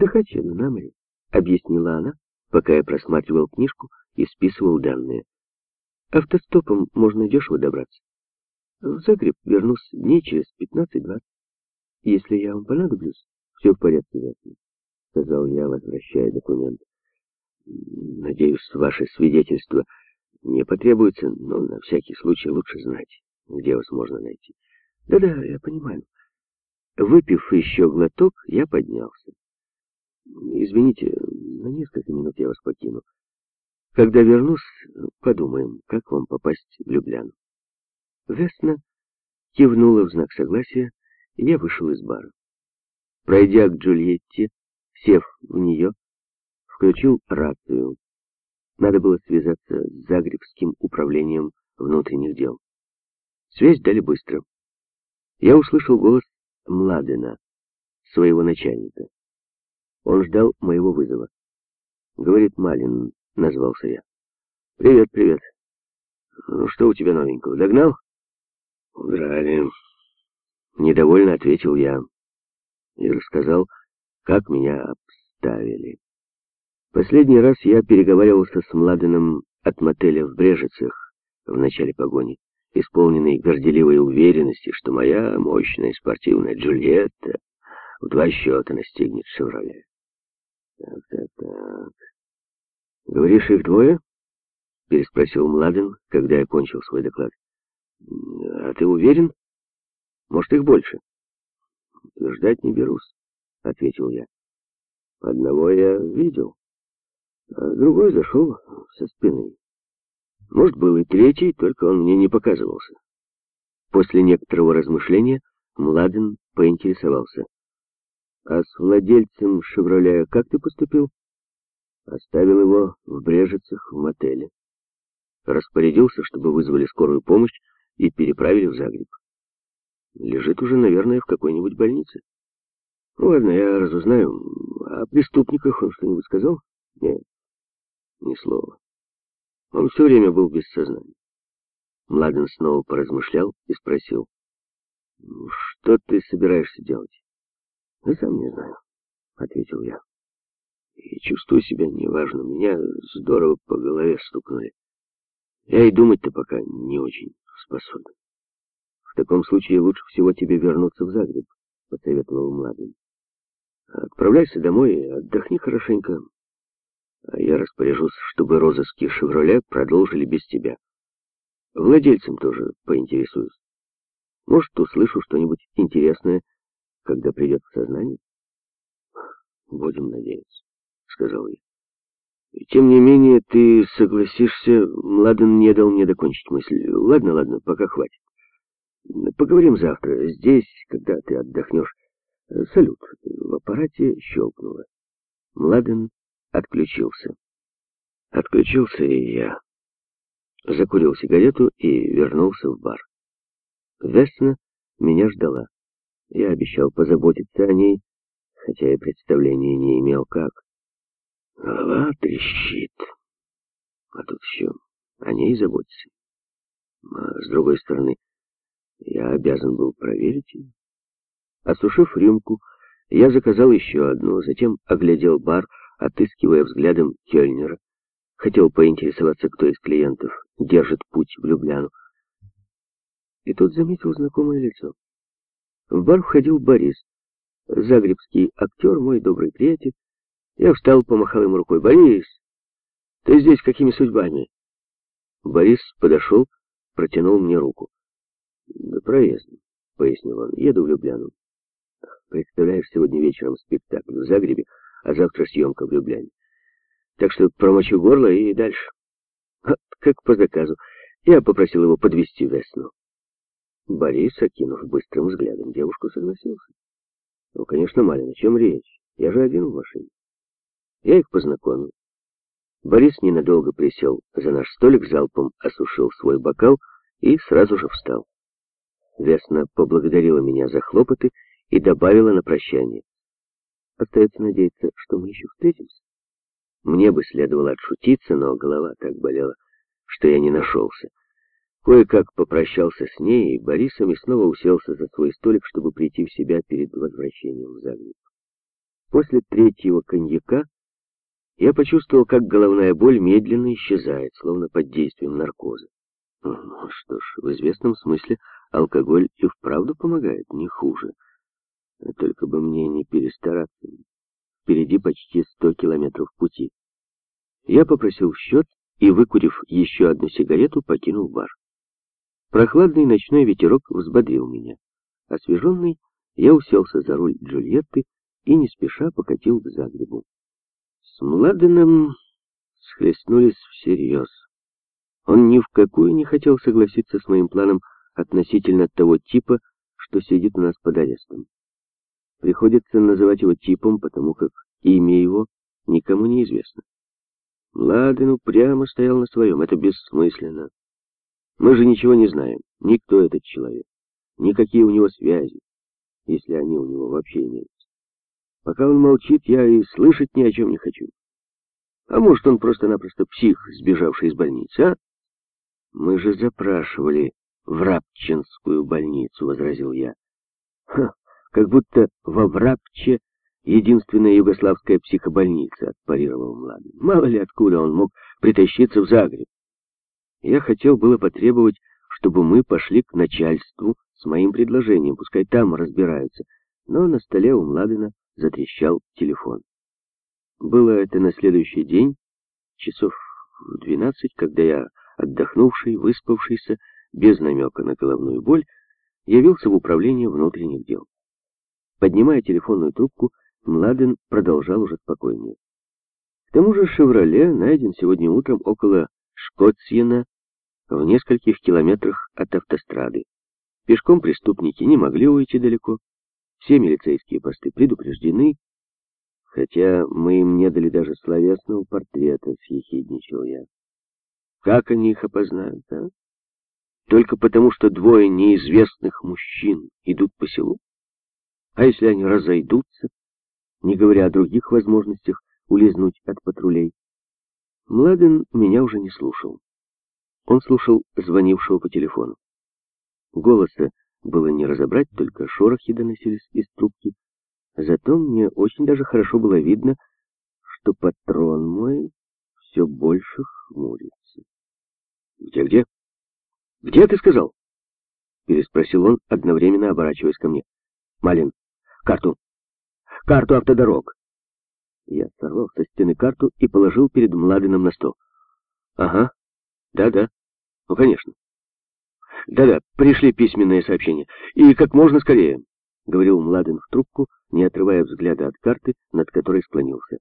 «Отдыхать еду на море», — объяснила она, пока я просматривал книжку и списывал данные. «Автостопом можно дешево добраться. В Загреб вернусь дней через пятнадцать-двадцать. Если я вам понадоблюсь, все в порядке, Вятна», — сказал я, возвращая документ. «Надеюсь, ваше свидетельство не потребуется, но на всякий случай лучше знать, где вас можно найти». «Да-да, я понимаю». Выпив еще глоток, я поднялся. «Извините, на несколько минут я вас покину. Когда вернусь, подумаем, как вам попасть в Любляну». Весна кивнула в знак согласия, и я вышел из бара. Пройдя к Джульетте, сев в нее, включил рацию. Надо было связаться с Загребским управлением внутренних дел. Связь дали быстро. Я услышал голос Младена, своего начальника. Он ждал моего вызова. Говорит Малин, назвался я. Привет, привет. Ну что у тебя новенького, догнал? Удрали. Недовольно ответил я и рассказал, как меня обставили. Последний раз я переговаривался с Младеном от мотеля в Брежицах в начале погони, исполненный горделивой уверенности, что моя мощная спортивная Джульетта в два счета настигнет «Шевроле». Так, так, так. Говоришь, их двое? Переспросил Младен, когда я кончил свой доклад. А ты уверен? Может, их больше? Ждать не берусь, ответил я. Одного я видел, а другой зашел со спины. Может, был и третий, только он мне не показывался. После некоторого размышления Младен поинтересовался. А с владельцем «Шевроля» как ты поступил? Оставил его в Брежицах в мотеле. Распорядился, чтобы вызвали скорую помощь и переправили в Загреб. Лежит уже, наверное, в какой-нибудь больнице. Ну ладно, я разузнаю. О преступниках он что-нибудь сказал? Нет, ни слова. Он все время был без сознания. Младен снова поразмышлял и спросил. «Что ты собираешься делать?» «Да сам не знаю», — ответил я. «И чувствую себя неважно. Меня здорово по голове стукнули. Я и думать-то пока не очень способен. В таком случае лучше всего тебе вернуться в Загреб», — посоветовал Младен. «Отправляйся домой отдохни хорошенько. А я распоряжусь, чтобы розыски «Шевроле» продолжили без тебя. Владельцем тоже поинтересуюсь. Может, услышу что-нибудь интересное, когда придет в сознание? Будем надеяться, сказал я. И тем не менее, ты согласишься, Младен не дал мне докончить мысль. Ладно, ладно, пока хватит. Поговорим завтра, здесь, когда ты отдохнешь. Салют. В аппарате щелкнуло. Младен отключился. Отключился и я. Закурил сигарету и вернулся в бар. Весна меня ждала. Я обещал позаботиться о ней, хотя и представления не имел как. Голова трещит. А тут все о ней заботиться. А с другой стороны, я обязан был проверить ее. Осушив рюмку, я заказал еще одну, затем оглядел бар, отыскивая взглядом Кёльнера. Хотел поинтересоваться, кто из клиентов держит путь в Любляну. И тут заметил знакомое лицо. В бар входил Борис, загребский актер, мой добрый приятель. Я встал, помахал ему рукой. «Борис, ты здесь какими судьбами?» Борис подошел, протянул мне руку. «Да проездом», — пояснил он. «Еду в Любляну. Представляешь, сегодня вечером спектакль в Загребе, а завтра съемка в Любляне. Так что промочу горло и дальше. Как по заказу. Я попросил его подвести Весну. Борис, окинув быстрым взглядом девушку, согласился. Ну, конечно, Малин, о чем речь? Я же один в машине. Я их познакомил. Борис ненадолго присел за наш столик, залпом осушил свой бокал и сразу же встал. Весна поблагодарила меня за хлопоты и добавила на прощание. Остается надеяться, что мы еще встретимся. Мне бы следовало отшутиться, но голова так болела, что я не нашелся. Кое-как попрощался с ней и Борисом и снова уселся за свой столик, чтобы прийти в себя перед возвращением в Загреб. После третьего коньяка я почувствовал, как головная боль медленно исчезает, словно под действием наркоза. Ну что ж, в известном смысле алкоголь и вправду помогает, не хуже. Только бы мне не перестараться. Впереди почти сто километров пути. Я попросил счет и, выкурив еще одну сигарету, покинул бар. Прохладный ночной ветерок взбодрил меня. Освеженный, я уселся за руль Джульетты и не спеша покатил к Загребу. С Младеном схлестнулись всерьез. Он ни в какую не хотел согласиться с моим планом относительно того типа, что сидит у нас под арестом. Приходится называть его типом, потому как имя его никому не известно. Младен упрямо стоял на своем, это бессмысленно. Мы же ничего не знаем, никто этот человек, никакие у него связи, если они у него вообще имеются. Пока он молчит, я и слышать ни о чем не хочу. А может, он просто-напросто псих, сбежавший из больницы, а? Мы же запрашивали в Рабчинскую больницу, возразил я. Ха, как будто во Врабче единственная югославская психобольница, отпарировал Младен. Мало ли откуда он мог притащиться в Загреб. Я хотел было потребовать, чтобы мы пошли к начальству с моим предложением, пускай там разбираются, но на столе у Младена затрещал телефон. Было это на следующий день, часов в двенадцать, когда я, отдохнувший, выспавшийся, без намека на головную боль, явился в управление внутренних дел. Поднимая телефонную трубку, Младен продолжал уже спокойнее. К тому же «Шевроле» найден сегодня утром около Шкотсьена, в нескольких километрах от автострады. Пешком преступники не могли уйти далеко. Все милицейские посты предупреждены, хотя мы им не дали даже словесного портрета, съехидничал я. Как они их опознают, а? Только потому, что двое неизвестных мужчин идут по селу? А если они разойдутся, не говоря о других возможностях улизнуть от патрулей? Младен меня уже не слушал. Он слушал звонившего по телефону. Голоса было не разобрать, только шорохи доносились из трубки. Зато мне очень даже хорошо было видно, что патрон мой все больше хмурится. «Где-где?» «Где ты сказал?» Переспросил он, одновременно оборачиваясь ко мне. «Малин, карту! Карту автодорог!» Я сорвал со стены карту и положил перед Младином на стол. «Ага, да-да, ну, конечно. Да-да, пришли письменные сообщения. И как можно скорее», — говорил Младин в трубку, не отрывая взгляда от карты, над которой склонился.